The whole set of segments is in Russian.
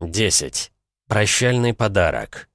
10. Прощальный подарок.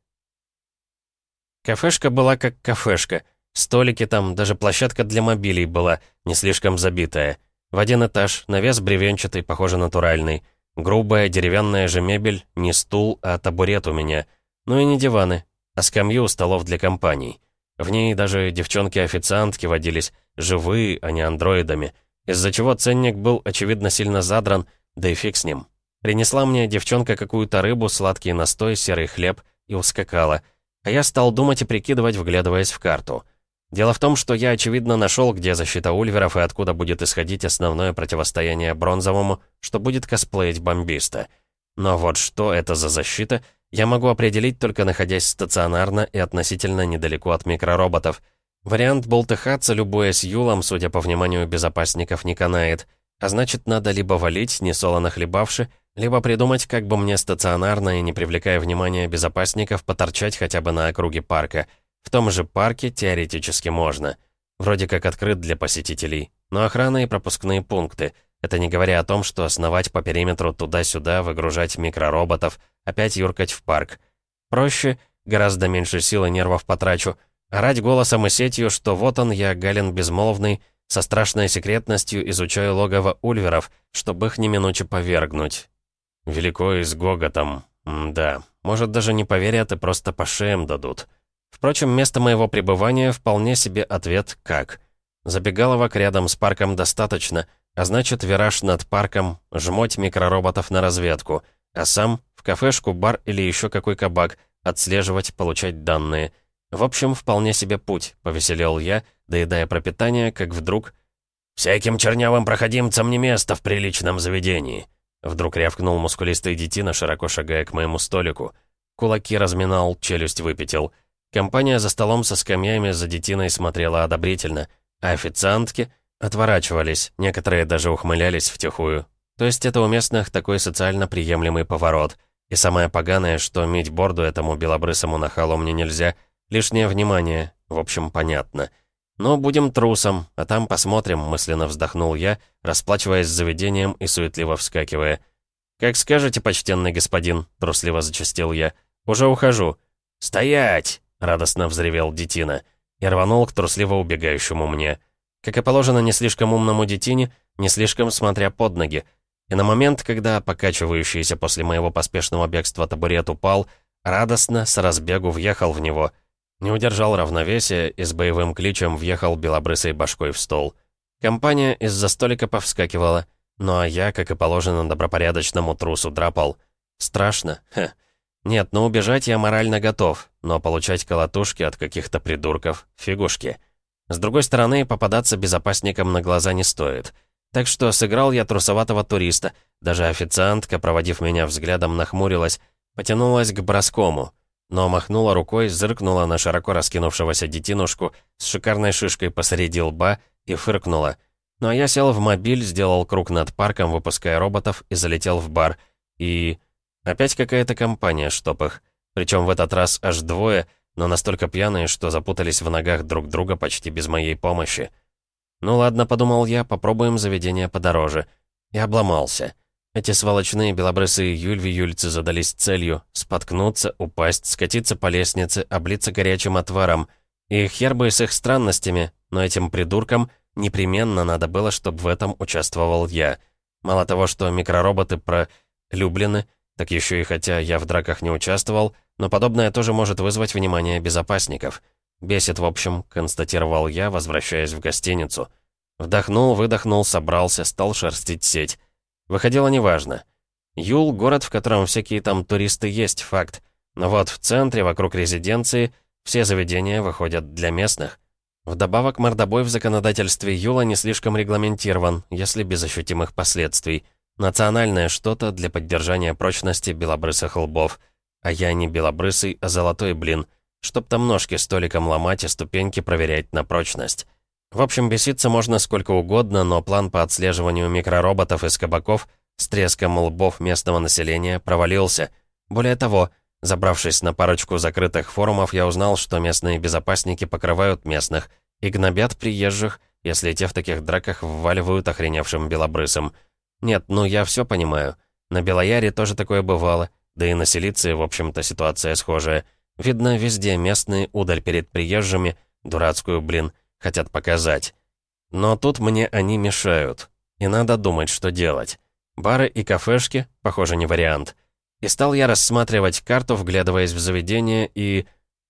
Кафешка была как кафешка. Столики там, даже площадка для мобилей была, не слишком забитая. В один этаж, навес бревенчатый, похоже, натуральный. Грубая деревянная же мебель, не стул, а табурет у меня. Ну и не диваны, а скамьи у столов для компаний. В ней даже девчонки-официантки водились, живые, а не андроидами, из-за чего ценник был, очевидно, сильно задран, да и фиг с ним. Принесла мне девчонка какую-то рыбу, сладкий настой, серый хлеб и ускакала. А я стал думать и прикидывать, вглядываясь в карту. Дело в том, что я, очевидно, нашел, где защита ульверов и откуда будет исходить основное противостояние бронзовому, что будет косплеить бомбиста. Но вот что это за защита, я могу определить, только находясь стационарно и относительно недалеко от микророботов. Вариант болтыхаться, любуясь Юлом, судя по вниманию безопасников, не канает. А значит, надо либо валить, несолоно хлебавши, либо придумать, как бы мне стационарно и не привлекая внимания безопасников, поторчать хотя бы на округе парка. В том же парке теоретически можно. Вроде как открыт для посетителей. Но охрана и пропускные пункты. Это не говоря о том, что основать по периметру туда-сюда, выгружать микророботов, опять юркать в парк. Проще, гораздо меньше сил и нервов потрачу. Орать голосом и сетью, что вот он я, Галин Безмолвный, со страшной секретностью изучаю логово ульверов, чтобы их неминуче повергнуть. Велико и с гоготом. М да, может, даже не поверят и просто по шеям дадут. Впрочем, место моего пребывания вполне себе ответ «как». Забегаловок рядом с парком достаточно, а значит, вираж над парком, жмоть микророботов на разведку, а сам в кафешку, бар или еще какой кабак, отслеживать, получать данные. В общем, вполне себе путь, повеселел я, доедая пропитание, как вдруг... «Всяким чернявым проходимцам не место в приличном заведении», Вдруг рявкнул мускулистый детина, широко шагая к моему столику. Кулаки разминал, челюсть выпятил. Компания за столом со скамьями за детиной смотрела одобрительно, а официантки отворачивались, некоторые даже ухмылялись втихую. То есть это у местных такой социально приемлемый поворот. И самое поганое, что мить борду этому белобрысому нахалу мне нельзя. Лишнее внимание, в общем, понятно. «Ну, будем трусом, а там посмотрим», — мысленно вздохнул я, расплачиваясь с заведением и суетливо вскакивая. «Как скажете, почтенный господин», — трусливо зачастил я. «Уже ухожу». «Стоять!» — радостно взревел детина. И рванул к трусливо убегающему мне. Как и положено не слишком умному детине, не слишком смотря под ноги. И на момент, когда покачивающийся после моего поспешного бегства табурет упал, радостно, с разбегу въехал в него — не удержал равновесия и с боевым кличем въехал белобрысой башкой в стол. Компания из-за столика повскакивала, ну а я, как и положено добропорядочному трусу, драпал. Страшно? Хе. Нет, ну убежать я морально готов, но получать колотушки от каких-то придурков — фигушки. С другой стороны, попадаться безопасникам на глаза не стоит. Так что сыграл я трусоватого туриста, даже официантка, проводив меня взглядом, нахмурилась, потянулась к броскому — но махнула рукой, зыркнула на широко раскинувшегося детинушку с шикарной шишкой посреди лба и фыркнула. Ну а я сел в мобиль, сделал круг над парком, выпуская роботов, и залетел в бар. И... Опять какая-то компания, чтоб их. Причем в этот раз аж двое, но настолько пьяные, что запутались в ногах друг друга почти без моей помощи. Ну ладно, подумал я, попробуем заведение подороже. И обломался. Эти сволочные белобрысые юльви-юльцы задались целью споткнуться, упасть, скатиться по лестнице, облиться горячим отваром. И хер бы с их странностями, но этим придуркам непременно надо было, чтобы в этом участвовал я. Мало того, что микророботы пролюблены, так еще и хотя я в драках не участвовал, но подобное тоже может вызвать внимание безопасников. Бесит, в общем, констатировал я, возвращаясь в гостиницу. Вдохнул, выдохнул, собрался, стал шерстить сеть. Выходило неважно. Юл — город, в котором всякие там туристы есть, факт. Но вот в центре, вокруг резиденции, все заведения выходят для местных. Вдобавок, мордобой в законодательстве Юла не слишком регламентирован, если без ощутимых последствий. Национальное что-то для поддержания прочности белобрысых лбов. А я не белобрысый, а золотой блин. Чтоб там ножки столиком ломать и ступеньки проверять на прочность. В общем, беситься можно сколько угодно, но план по отслеживанию микророботов из кабаков с треском лбов местного населения провалился. Более того, забравшись на парочку закрытых форумов, я узнал, что местные безопасники покрывают местных и гнобят приезжих, если те в таких драках вваливают охреневшим белобрысом. Нет, ну я все понимаю. На Белояре тоже такое бывало. Да и на Силиции, в общем-то, ситуация схожая. Видно, везде местные удаль перед приезжими, дурацкую, блин, хотят показать. Но тут мне они мешают. И надо думать, что делать. Бары и кафешки, похоже, не вариант. И стал я рассматривать карту, вглядываясь в заведение, и...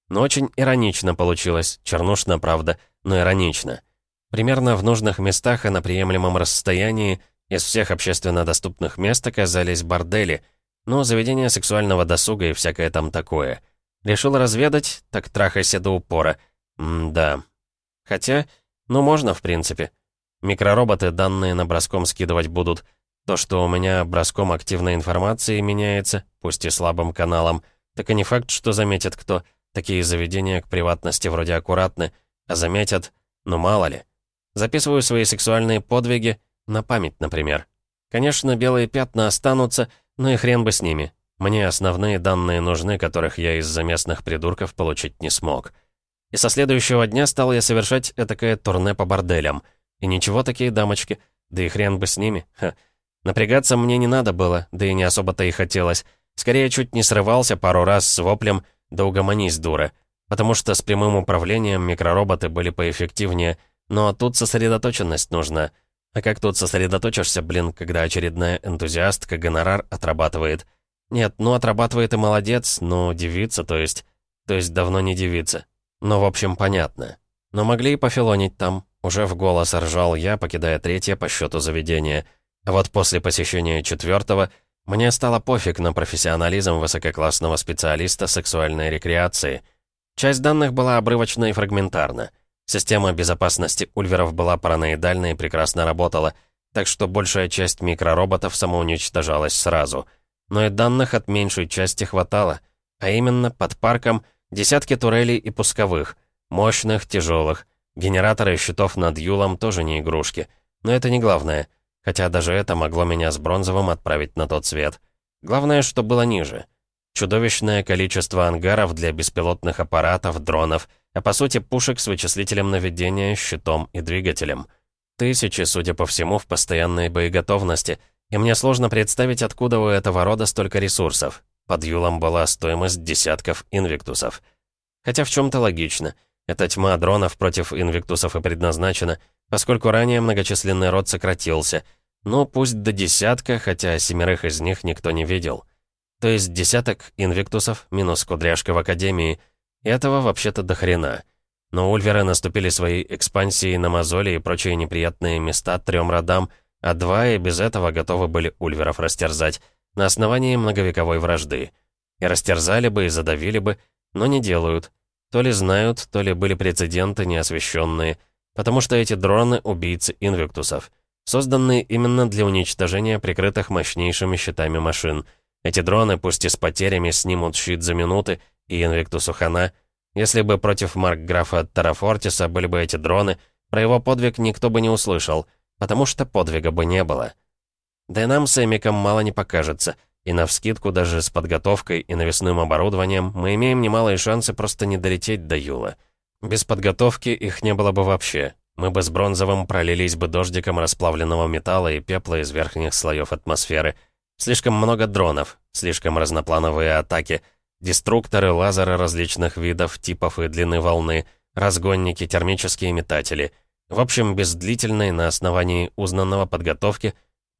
Ну, очень иронично получилось. Чернушно, правда, но иронично. Примерно в нужных местах и на приемлемом расстоянии из всех общественно доступных мест оказались бордели, ну, заведения сексуального досуга и всякое там такое. Решил разведать, так трахайся до упора. М-да. Хотя, ну, можно, в принципе. Микророботы данные на броском скидывать будут. То, что у меня броском активной информации меняется, пусть и слабым каналом, так и не факт, что заметит кто. Такие заведения к приватности вроде аккуратны, а заметят, ну мало ли. Записываю свои сексуальные подвиги, на память, например. Конечно, белые пятна останутся, но и хрен бы с ними. Мне основные данные нужны, которых я из-за местных придурков получить не смог. И со следующего дня стал я совершать этакое турне по борделям. И ничего такие дамочки, да и хрен бы с ними. Ха. Напрягаться мне не надо было, да и не особо-то и хотелось. Скорее, чуть не срывался пару раз с воплем «Да угомонись, дура». Потому что с прямым управлением микророботы были поэффективнее, но тут сосредоточенность нужна. А как тут сосредоточишься, блин, когда очередная энтузиастка гонорар отрабатывает? Нет, ну отрабатывает и молодец, но девица, то есть... То есть давно не девица. Ну, в общем, понятно. Но могли и пофилонить там. Уже в голос ржал я, покидая третье по счету заведения. А вот после посещения четвертого мне стало пофиг на профессионализм высококлассного специалиста сексуальной рекреации. Часть данных была обрывочна и фрагментарна. Система безопасности Ульверов была параноидальна и прекрасно работала, так что большая часть микророботов самоуничтожалась сразу. Но и данных от меньшей части хватало, а именно под парком десятки турелей и пусковых, мощных, тяжелых. Генераторы щитов над Юлом тоже не игрушки. Но это не главное, хотя даже это могло меня с бронзовым отправить на тот свет. Главное, что было ниже. Чудовищное количество ангаров для беспилотных аппаратов, дронов — а по сути пушек с вычислителем наведения, щитом и двигателем. Тысячи, судя по всему, в постоянной боеготовности, и мне сложно представить, откуда у этого рода столько ресурсов. Под Юлом была стоимость десятков инвиктусов. Хотя в чем-то логично. Эта тьма дронов против инвиктусов и предназначена, поскольку ранее многочисленный род сократился. Ну, пусть до десятка, хотя семерых из них никто не видел. То есть десяток инвиктусов минус кудряшка в Академии — этого вообще-то до хрена. Но ульверы наступили своей экспансией на мозоли и прочие неприятные места трем родам, а два и без этого готовы были ульверов растерзать на основании многовековой вражды. И растерзали бы, и задавили бы, но не делают. То ли знают, то ли были прецеденты неосвещенные, потому что эти дроны — убийцы инвиктусов, созданные именно для уничтожения прикрытых мощнейшими щитами машин. Эти дроны, пусть и с потерями, снимут щит за минуты, и Инвиктусу хана. Если бы против Маркграфа Тарафортиса были бы эти дроны, про его подвиг никто бы не услышал, потому что подвига бы не было. Да и нам с Эмиком мало не покажется, и навскидку даже с подготовкой и навесным оборудованием мы имеем немалые шансы просто не долететь до Юла. Без подготовки их не было бы вообще. Мы бы с Бронзовым пролились бы дождиком расплавленного металла и пепла из верхних слоев атмосферы. Слишком много дронов, слишком разноплановые атаки — Деструкторы, лазеры различных видов, типов и длины волны, разгонники, термические метатели. В общем, без длительной на основании узнанного подготовки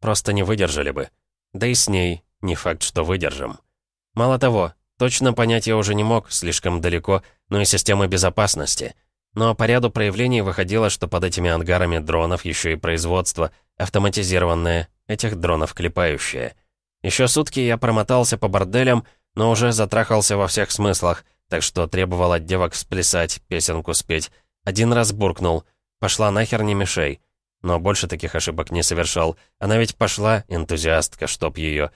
просто не выдержали бы. Да и с ней не факт, что выдержим. Мало того, точно понять я уже не мог, слишком далеко, но и системы безопасности. Но по ряду проявлений выходило, что под этими ангарами дронов еще и производство, автоматизированное, этих дронов клепающее. Еще сутки я промотался по борделям, но уже затрахался во всех смыслах, так что требовал от девок сплясать, песенку спеть. Один раз буркнул «Пошла нахер, не мешай». Но больше таких ошибок не совершал. Она ведь пошла, энтузиастка, чтоб ее.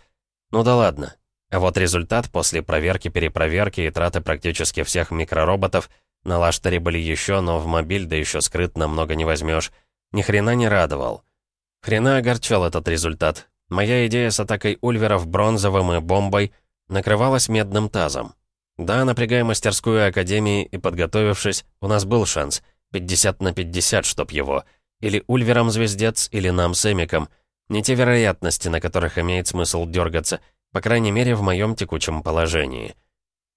Ну да ладно. А вот результат после проверки-перепроверки и траты практически всех микророботов на лаштере были еще, но в мобиль да еще скрытно много не возьмешь. Ни хрена не радовал. Хрена огорчал этот результат. Моя идея с атакой Ульверов бронзовым и бомбой — накрывалась медным тазом. Да, напрягая мастерскую Академии и подготовившись, у нас был шанс. 50 на 50, чтоб его. Или Ульвером звездец, или нам с Эмиком. Не те вероятности, на которых имеет смысл дергаться. по крайней мере, в моем текучем положении.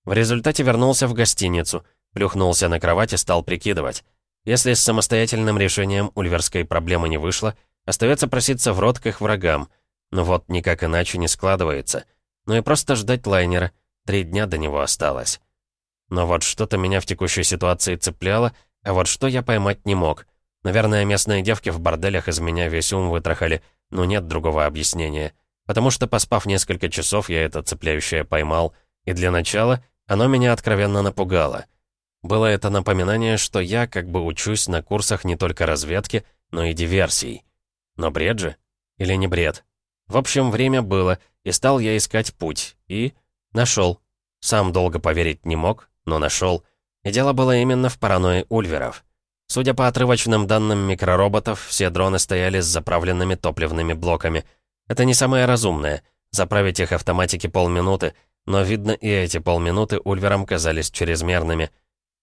В результате вернулся в гостиницу, плюхнулся на кровать и стал прикидывать. Если с самостоятельным решением ульверской проблемы не вышло, остается проситься в рот к их врагам. Но вот никак иначе не складывается. Ну и просто ждать лайнера. Три дня до него осталось. Но вот что-то меня в текущей ситуации цепляло, а вот что я поймать не мог. Наверное, местные девки в борделях из меня весь ум вытрахали, но нет другого объяснения. Потому что, поспав несколько часов, я это цепляющее поймал, и для начала оно меня откровенно напугало. Было это напоминание, что я как бы учусь на курсах не только разведки, но и диверсий. Но бред же? Или не бред? В общем, время было, и стал я искать путь. И нашел. Сам долго поверить не мог, но нашел. И дело было именно в паранойи ульверов. Судя по отрывочным данным микророботов, все дроны стояли с заправленными топливными блоками. Это не самое разумное. Заправить их автоматики полминуты, но, видно, и эти полминуты ульверам казались чрезмерными.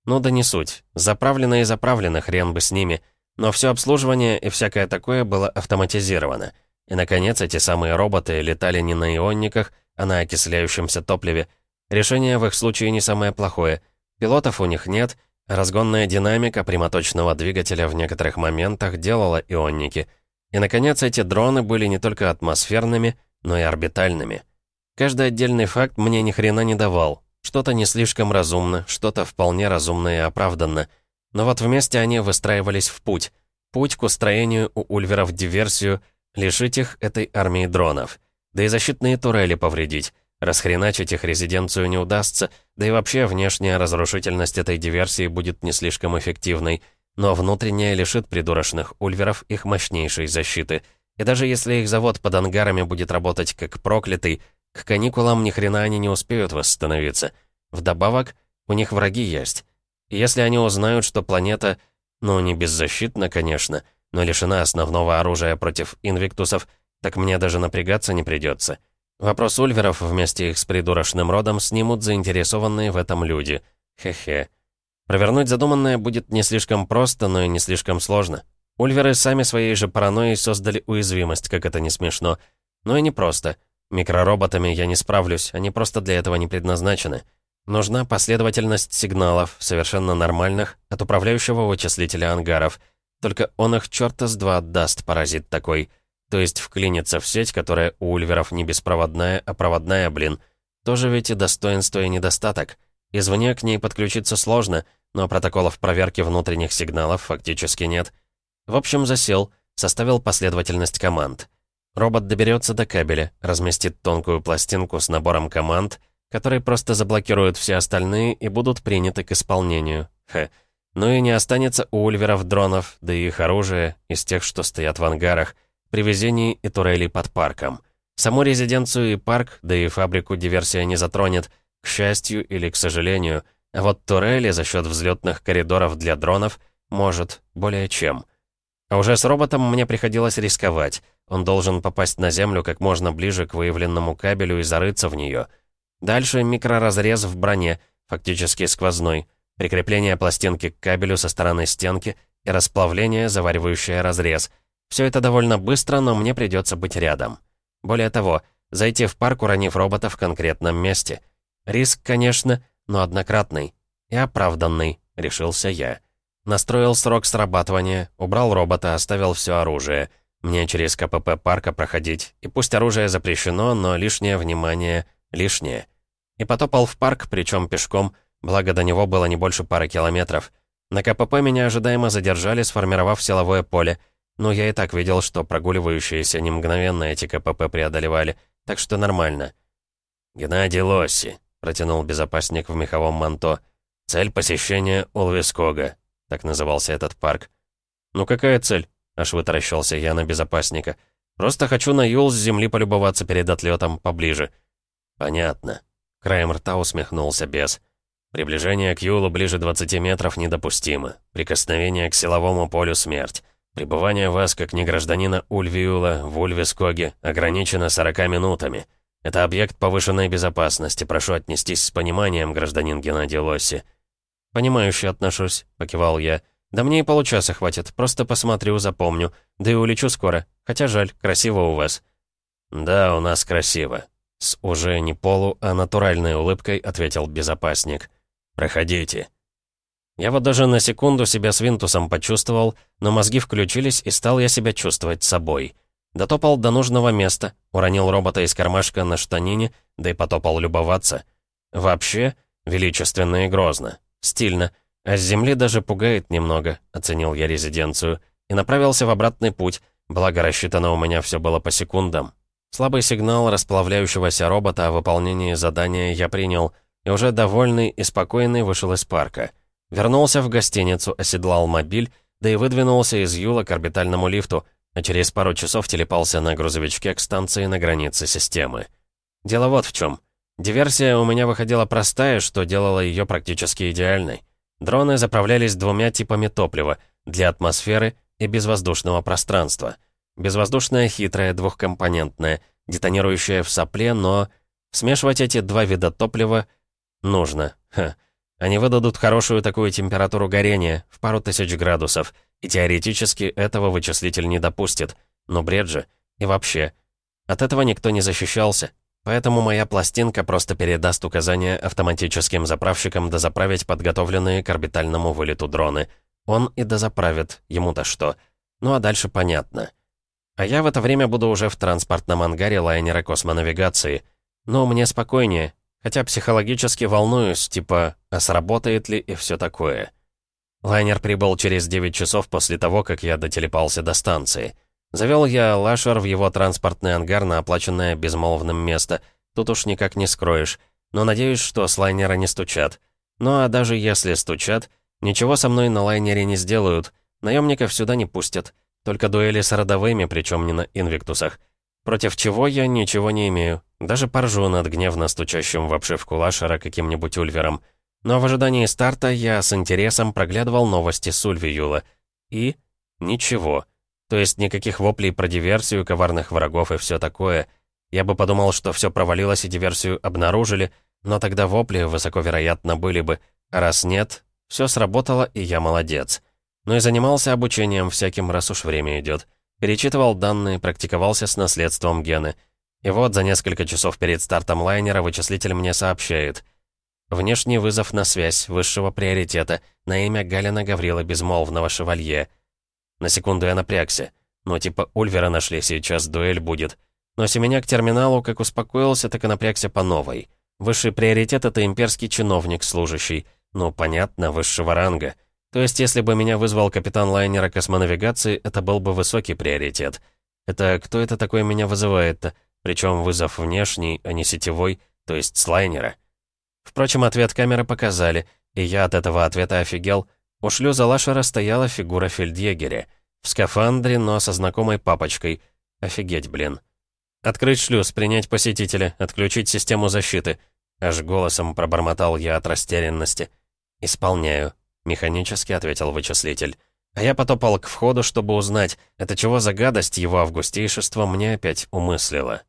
Ну да не суть. Заправлено и заправлено, хрен бы с ними. Но все обслуживание и всякое такое было автоматизировано. И, наконец, эти самые роботы летали не на ионниках, а на окисляющемся топливе. Решение в их случае не самое плохое. Пилотов у них нет — Разгонная динамика прямоточного двигателя в некоторых моментах делала ионники. И, наконец, эти дроны были не только атмосферными, но и орбитальными. Каждый отдельный факт мне ни хрена не давал. Что-то не слишком разумно, что-то вполне разумно и оправданно. Но вот вместе они выстраивались в путь. Путь к устроению у ульверов диверсию, лишить их этой армии дронов. Да и защитные турели повредить. Расхреначить их резиденцию не удастся, да и вообще внешняя разрушительность этой диверсии будет не слишком эффективной, но внутренняя лишит придурочных ульверов их мощнейшей защиты. И даже если их завод под ангарами будет работать как проклятый, к каникулам ни хрена они не успеют восстановиться. Вдобавок, у них враги есть. И если они узнают, что планета, ну не беззащитна, конечно, но лишена основного оружия против инвиктусов, так мне даже напрягаться не придется. Вопрос Ульверов вместе их с придурочным родом снимут заинтересованные в этом люди. Хе-хе. Провернуть задуманное будет не слишком просто, но и не слишком сложно. Ульверы сами своей же паранойей создали уязвимость, как это не смешно. Но и не просто. Микророботами я не справлюсь, они просто для этого не предназначены. Нужна последовательность сигналов, совершенно нормальных, от управляющего вычислителя ангаров. Только он их черта с два отдаст, паразит такой. То есть вклиниться в сеть, которая у ульверов не беспроводная, а проводная, блин. Тоже ведь и достоинство, и недостаток. Извне к ней подключиться сложно, но протоколов проверки внутренних сигналов фактически нет. В общем, засел, составил последовательность команд. Робот доберется до кабеля, разместит тонкую пластинку с набором команд, которые просто заблокируют все остальные и будут приняты к исполнению. Хе. Ну и не останется у ульверов дронов, да и их оружие, из тех, что стоят в ангарах — при везении и турелей под парком. Саму резиденцию и парк, да и фабрику диверсия не затронет, к счастью или к сожалению, а вот турели за счет взлетных коридоров для дронов может, более чем. А уже с роботом мне приходилось рисковать. Он должен попасть на Землю как можно ближе к выявленному кабелю и зарыться в нее. Дальше микроразрез в броне, фактически сквозной, прикрепление пластинки к кабелю со стороны стенки и расплавление, заваривающее разрез — все это довольно быстро, но мне придется быть рядом. Более того, зайти в парк, уронив робота в конкретном месте. Риск, конечно, но однократный. И оправданный, решился я. Настроил срок срабатывания, убрал робота, оставил все оружие. Мне через КПП парка проходить, и пусть оружие запрещено, но лишнее внимание лишнее. И потопал в парк, причем пешком, благо до него было не больше пары километров. На КПП меня ожидаемо задержали, сформировав силовое поле, но я и так видел, что прогуливающиеся не мгновенно эти КПП преодолевали, так что нормально. «Геннадий Лосси», — протянул безопасник в меховом манто. «Цель посещения Улвискога», — так назывался этот парк. «Ну какая цель?» — аж вытаращился я на безопасника. «Просто хочу на Юл с земли полюбоваться перед отлетом поближе». «Понятно». Краем рта усмехнулся бес. «Приближение к Юлу ближе 20 метров недопустимо. Прикосновение к силовому полю — смерть. Пребывание вас, как негражданина Ульвиула, в Ульвискоге, ограничено 40 минутами. Это объект повышенной безопасности. Прошу отнестись с пониманием, гражданин Геннадий Лосси». «Понимающе отношусь», — покивал я. «Да мне и получаса хватит. Просто посмотрю, запомню. Да и улечу скоро. Хотя жаль, красиво у вас». «Да, у нас красиво». С уже не полу, а натуральной улыбкой ответил безопасник. «Проходите». Я вот даже на секунду себя с Винтусом почувствовал, но мозги включились, и стал я себя чувствовать собой. Дотопал до нужного места, уронил робота из кармашка на штанине, да и потопал любоваться. Вообще, величественно и грозно. Стильно. А с земли даже пугает немного, оценил я резиденцию. И направился в обратный путь, благо рассчитано у меня все было по секундам. Слабый сигнал расплавляющегося робота о выполнении задания я принял, и уже довольный и спокойный вышел из парка. Вернулся в гостиницу, оседлал мобиль, да и выдвинулся из Юла к орбитальному лифту, а через пару часов телепался на грузовичке к станции на границе системы. Дело вот в чем. Диверсия у меня выходила простая, что делало ее практически идеальной. Дроны заправлялись двумя типами топлива — для атмосферы и безвоздушного пространства. Безвоздушное хитрое, двухкомпонентное, детонирующее в сопле, но... Смешивать эти два вида топлива нужно. Ха. Они выдадут хорошую такую температуру горения, в пару тысяч градусов, и теоретически этого вычислитель не допустит. Но бред же. И вообще. От этого никто не защищался. Поэтому моя пластинка просто передаст указания автоматическим заправщикам дозаправить подготовленные к орбитальному вылету дроны. Он и дозаправит, ему-то что. Ну а дальше понятно. А я в это время буду уже в транспортном ангаре лайнера космонавигации. Но мне спокойнее, Хотя психологически волнуюсь, типа, а сработает ли и все такое. Лайнер прибыл через 9 часов после того, как я дотелепался до станции. Завел я Лашер в его транспортный ангар на оплаченное безмолвным место. Тут уж никак не скроешь. Но надеюсь, что с лайнера не стучат. Ну а даже если стучат, ничего со мной на лайнере не сделают. Наемников сюда не пустят. Только дуэли с родовыми, причем не на инвиктусах. Против чего я ничего не имею. Даже поржу над гневно стучащим в обшивку лашера каким-нибудь ульвером. Но в ожидании старта я с интересом проглядывал новости с Ульвиюла. И... ничего. То есть никаких воплей про диверсию, коварных врагов и все такое. Я бы подумал, что все провалилось и диверсию обнаружили, но тогда вопли высоко вероятно были бы. А раз нет, все сработало, и я молодец. Ну и занимался обучением всяким, раз уж время идет. Перечитывал данные, практиковался с наследством гены. И вот за несколько часов перед стартом лайнера вычислитель мне сообщает. Внешний вызов на связь высшего приоритета на имя Галина Гаврила Безмолвного Шевалье. На секунду я напрягся. Ну, типа, Ульвера нашли, сейчас дуэль будет. Но меня к терминалу как успокоился, так и напрягся по новой. Высший приоритет — это имперский чиновник, служащий. Ну, понятно, высшего ранга. То есть, если бы меня вызвал капитан лайнера космонавигации, это был бы высокий приоритет. Это кто это такой меня вызывает-то? Причем вызов внешний, а не сетевой, то есть с лайнера. Впрочем, ответ камеры показали, и я от этого ответа офигел. У шлюза Лашера стояла фигура фельдъегеря. В скафандре, но со знакомой папочкой. Офигеть, блин. «Открыть шлюз, принять посетителя, отключить систему защиты». Аж голосом пробормотал я от растерянности. «Исполняю». — механически ответил вычислитель. А я потопал к входу, чтобы узнать, это чего за гадость его августейшество мне опять умыслило.